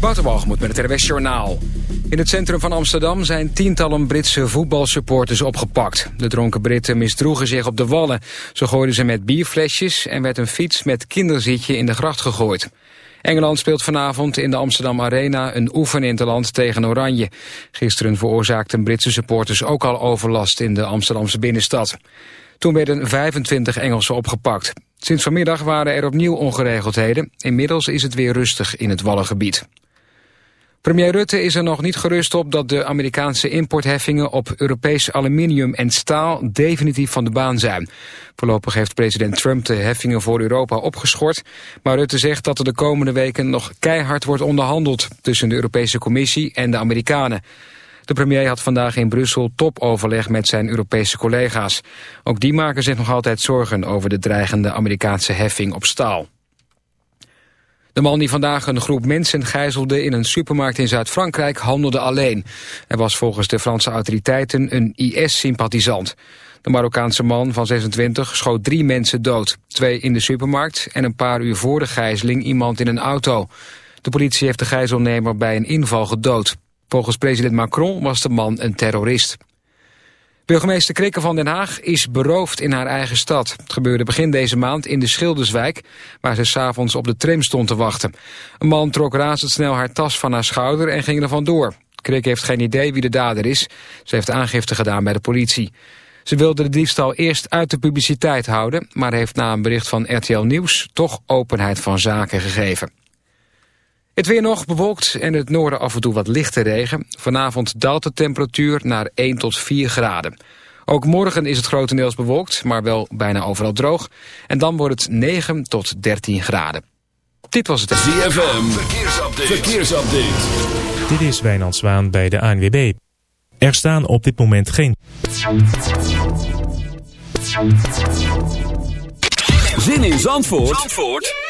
Waterwalgemoed met het RWS Journaal. In het centrum van Amsterdam zijn tientallen Britse voetbalsupporters opgepakt. De dronken Britten misdroegen zich op de wallen. Zo gooiden ze met bierflesjes en werd een fiets met kinderzitje in de gracht gegooid. Engeland speelt vanavond in de Amsterdam Arena een oefeninterland tegen Oranje. Gisteren veroorzaakten Britse supporters ook al overlast in de Amsterdamse binnenstad. Toen werden 25 Engelsen opgepakt. Sinds vanmiddag waren er opnieuw ongeregeldheden. Inmiddels is het weer rustig in het Wallengebied. Premier Rutte is er nog niet gerust op dat de Amerikaanse importheffingen op Europees aluminium en staal definitief van de baan zijn. Voorlopig heeft president Trump de heffingen voor Europa opgeschort, maar Rutte zegt dat er de komende weken nog keihard wordt onderhandeld tussen de Europese Commissie en de Amerikanen. De premier had vandaag in Brussel topoverleg met zijn Europese collega's. Ook die maken zich nog altijd zorgen over de dreigende Amerikaanse heffing op staal. De man die vandaag een groep mensen gijzelde in een supermarkt in Zuid-Frankrijk handelde alleen. Hij was volgens de Franse autoriteiten een IS-sympathisant. De Marokkaanse man van 26 schoot drie mensen dood. Twee in de supermarkt en een paar uur voor de gijzeling iemand in een auto. De politie heeft de gijzelnemer bij een inval gedood. Volgens president Macron was de man een terrorist. Burgemeester Krikke van Den Haag is beroofd in haar eigen stad. Het gebeurde begin deze maand in de Schilderswijk... waar ze s'avonds op de tram stond te wachten. Een man trok razendsnel haar tas van haar schouder en ging er vandoor. Krikke heeft geen idee wie de dader is. Ze heeft aangifte gedaan bij de politie. Ze wilde de diefstal eerst uit de publiciteit houden... maar heeft na een bericht van RTL Nieuws toch openheid van zaken gegeven. Het weer nog bewolkt en het noorden af en toe wat lichte regen. Vanavond daalt de temperatuur naar 1 tot 4 graden. Ook morgen is het grotendeels bewolkt, maar wel bijna overal droog. En dan wordt het 9 tot 13 graden. Dit was het... ZFM, verkeersupdate. verkeersupdate. Dit is Wijnand Zwaan bij de ANWB. Er staan op dit moment geen... Zin in Zandvoort? Zandvoort?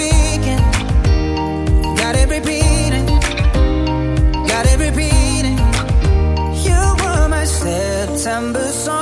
September song.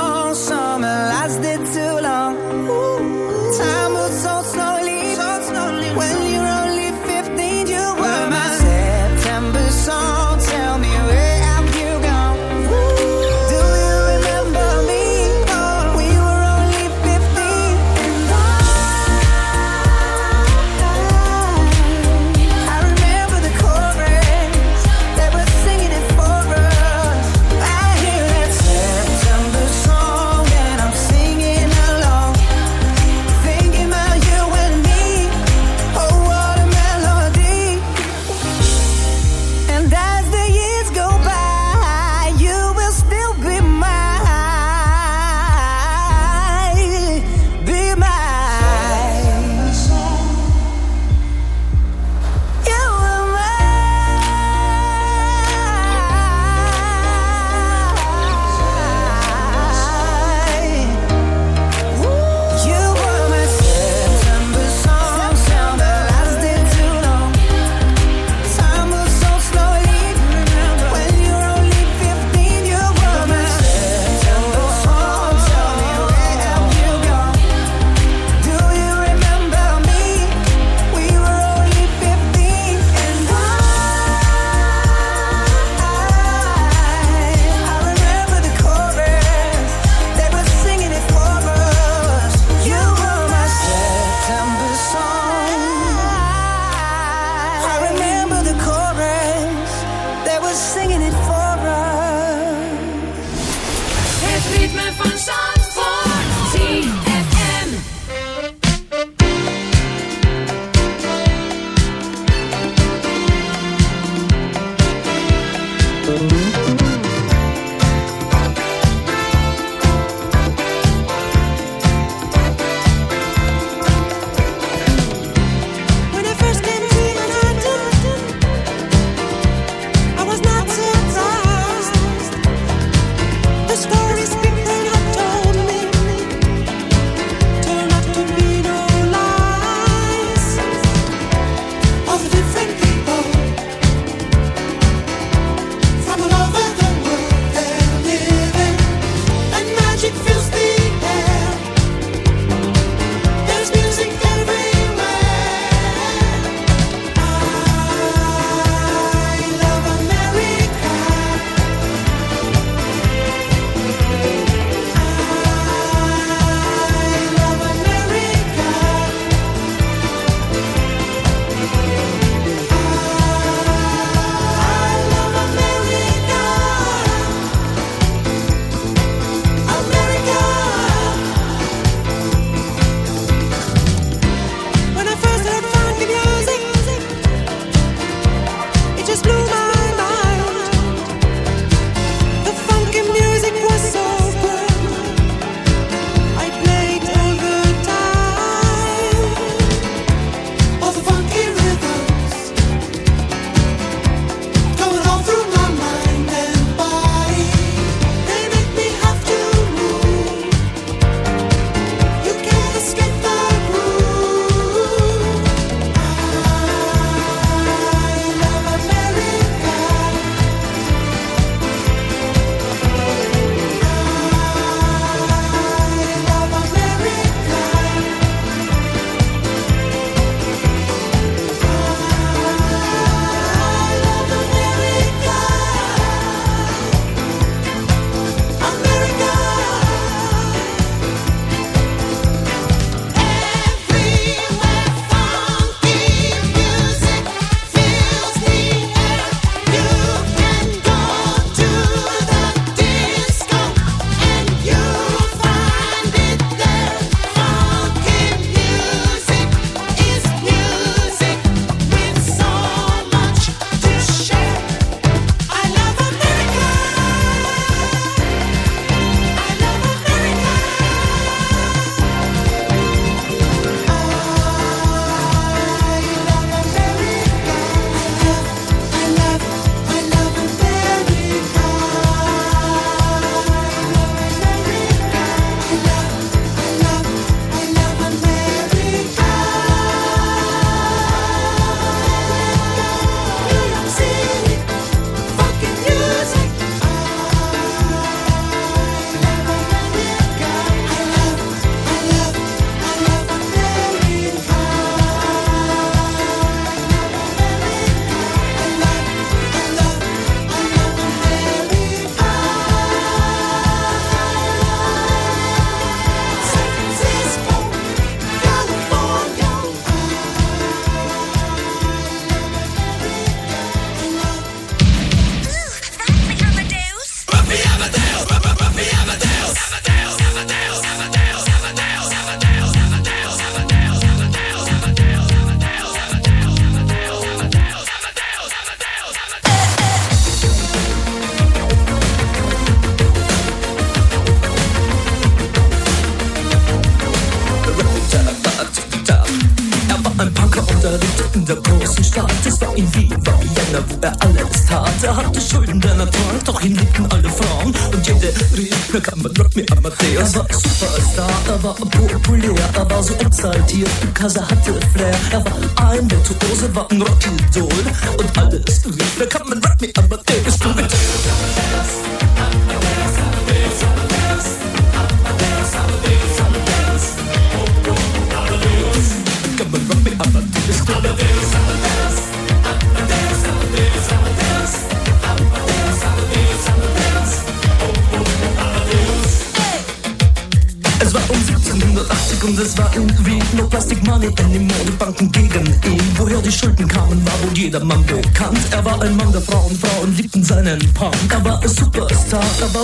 Cause I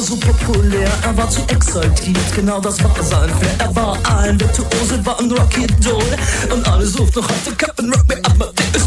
so populär, er war zu exaltiert, genau das war sein Flair. Er war ein Virtuose, war ein Rocky-Doll. und alle suchten noch auf den Captain Rock, mir ab, mein Ding ist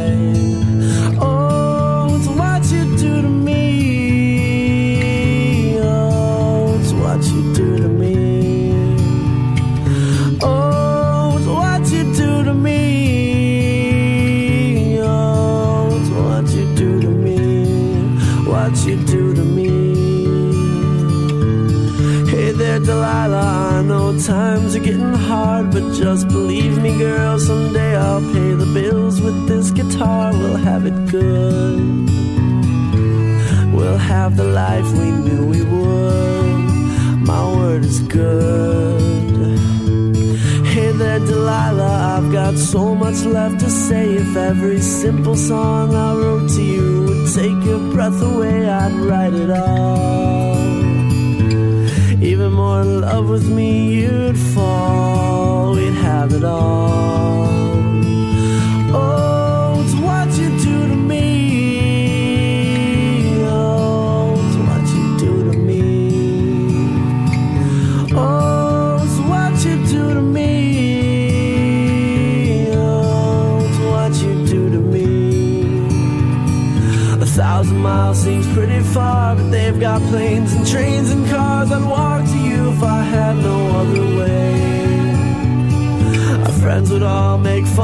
Every simple song I wrote to you would take your breath away,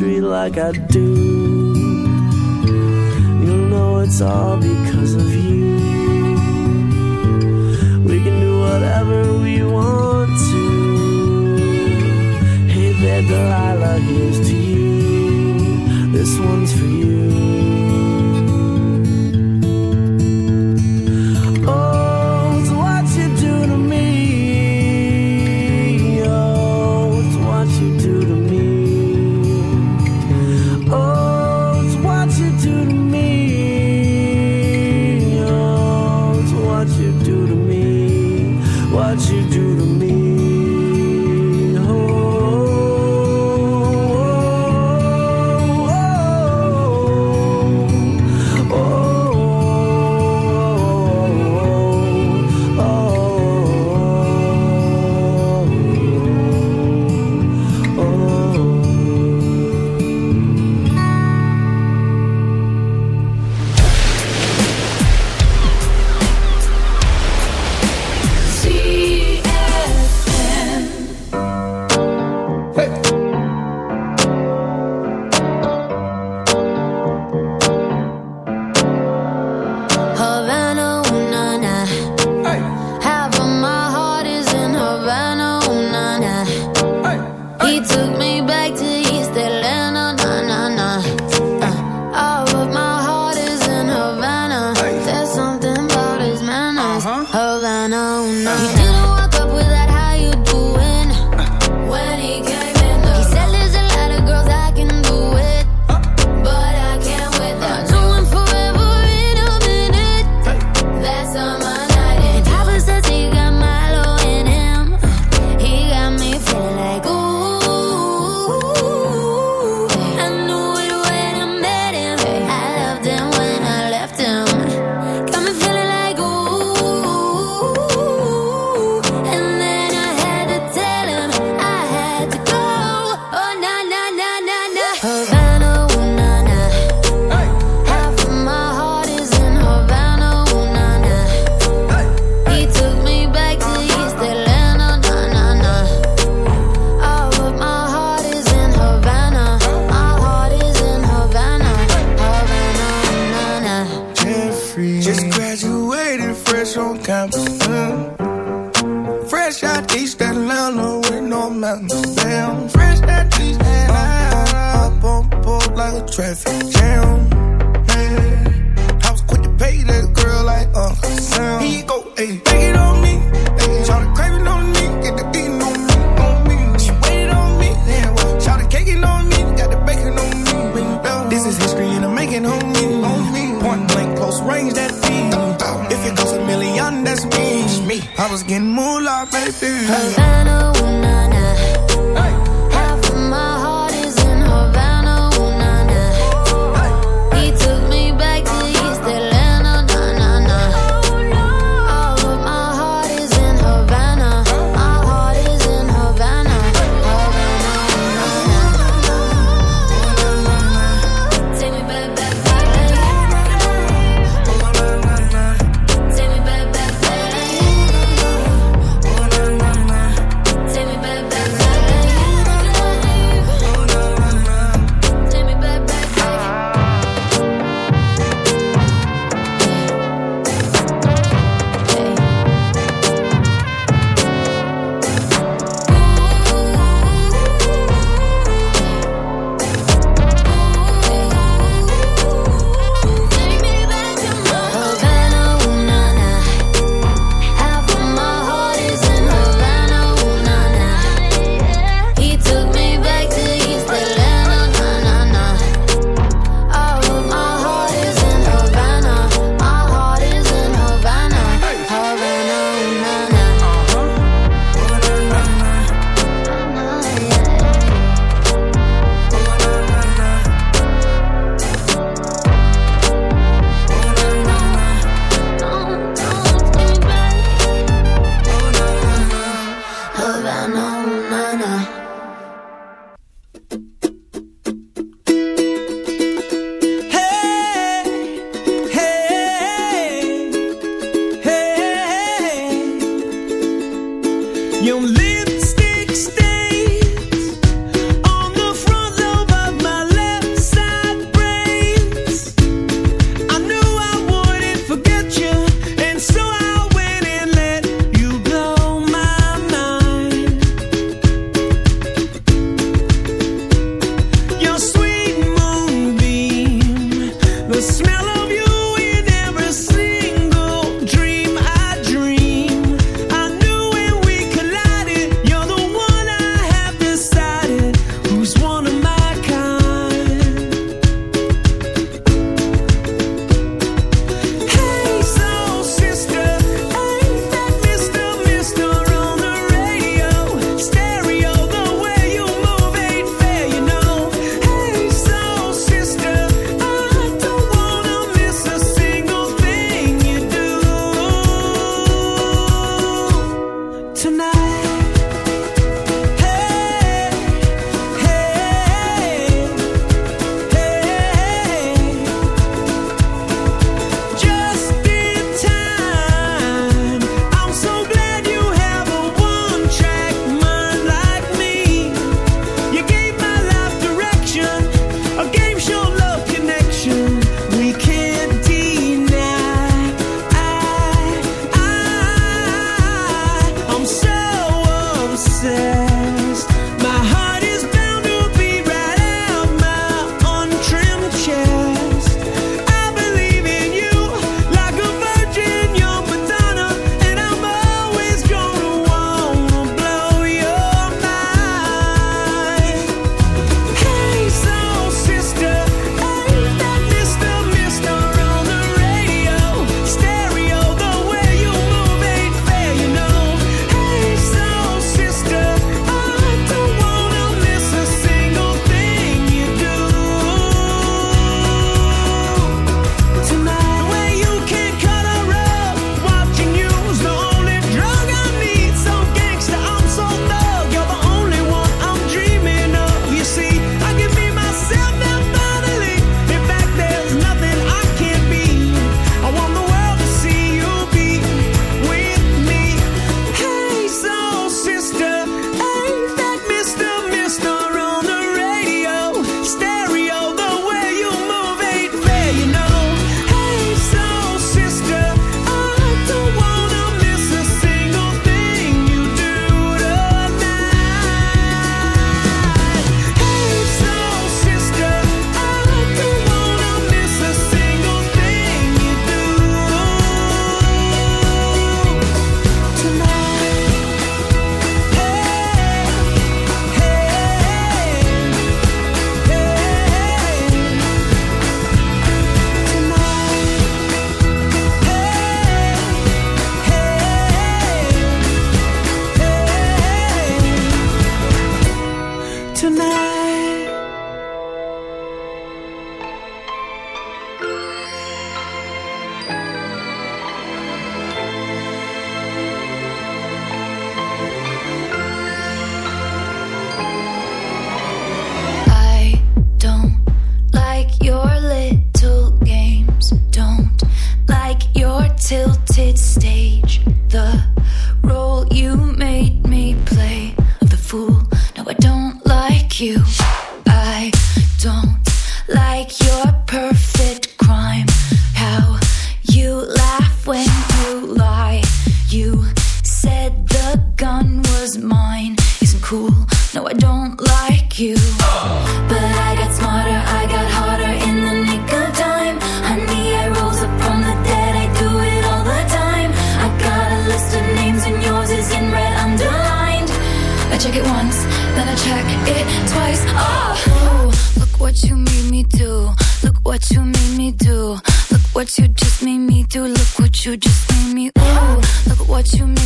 history like I do. You'll know it's all because of you. We can do whatever we want to. Hey there, Delilah, here's to you. This one's for you.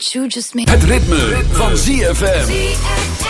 What you just made Het ritme van ZFM. Where'd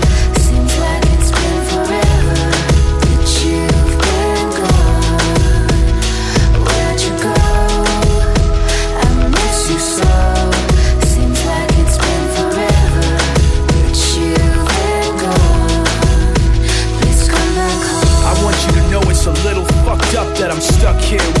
stuck here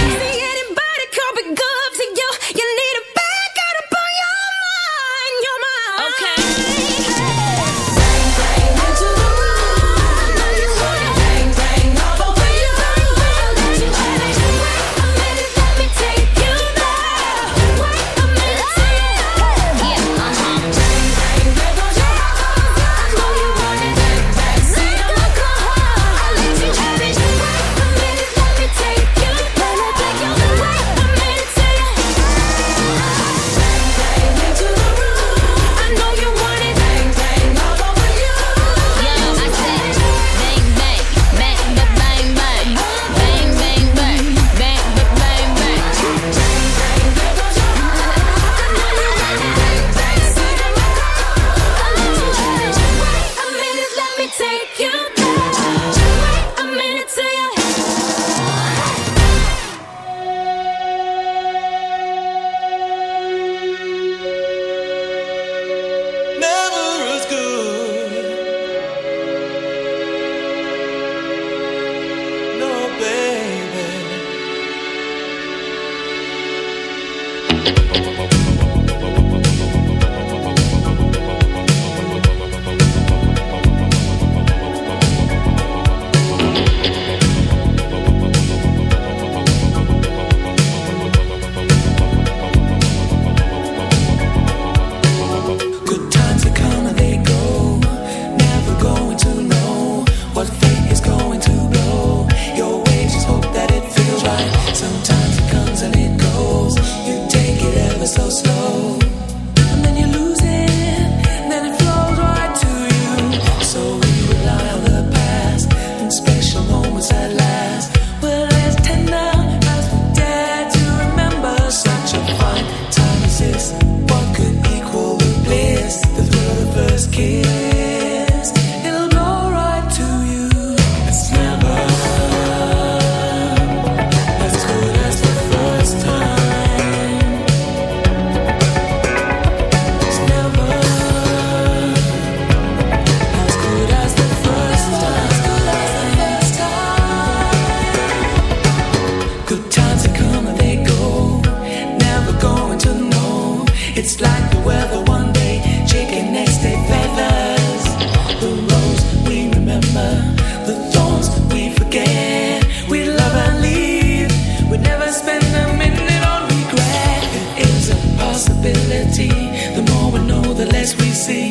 as we see.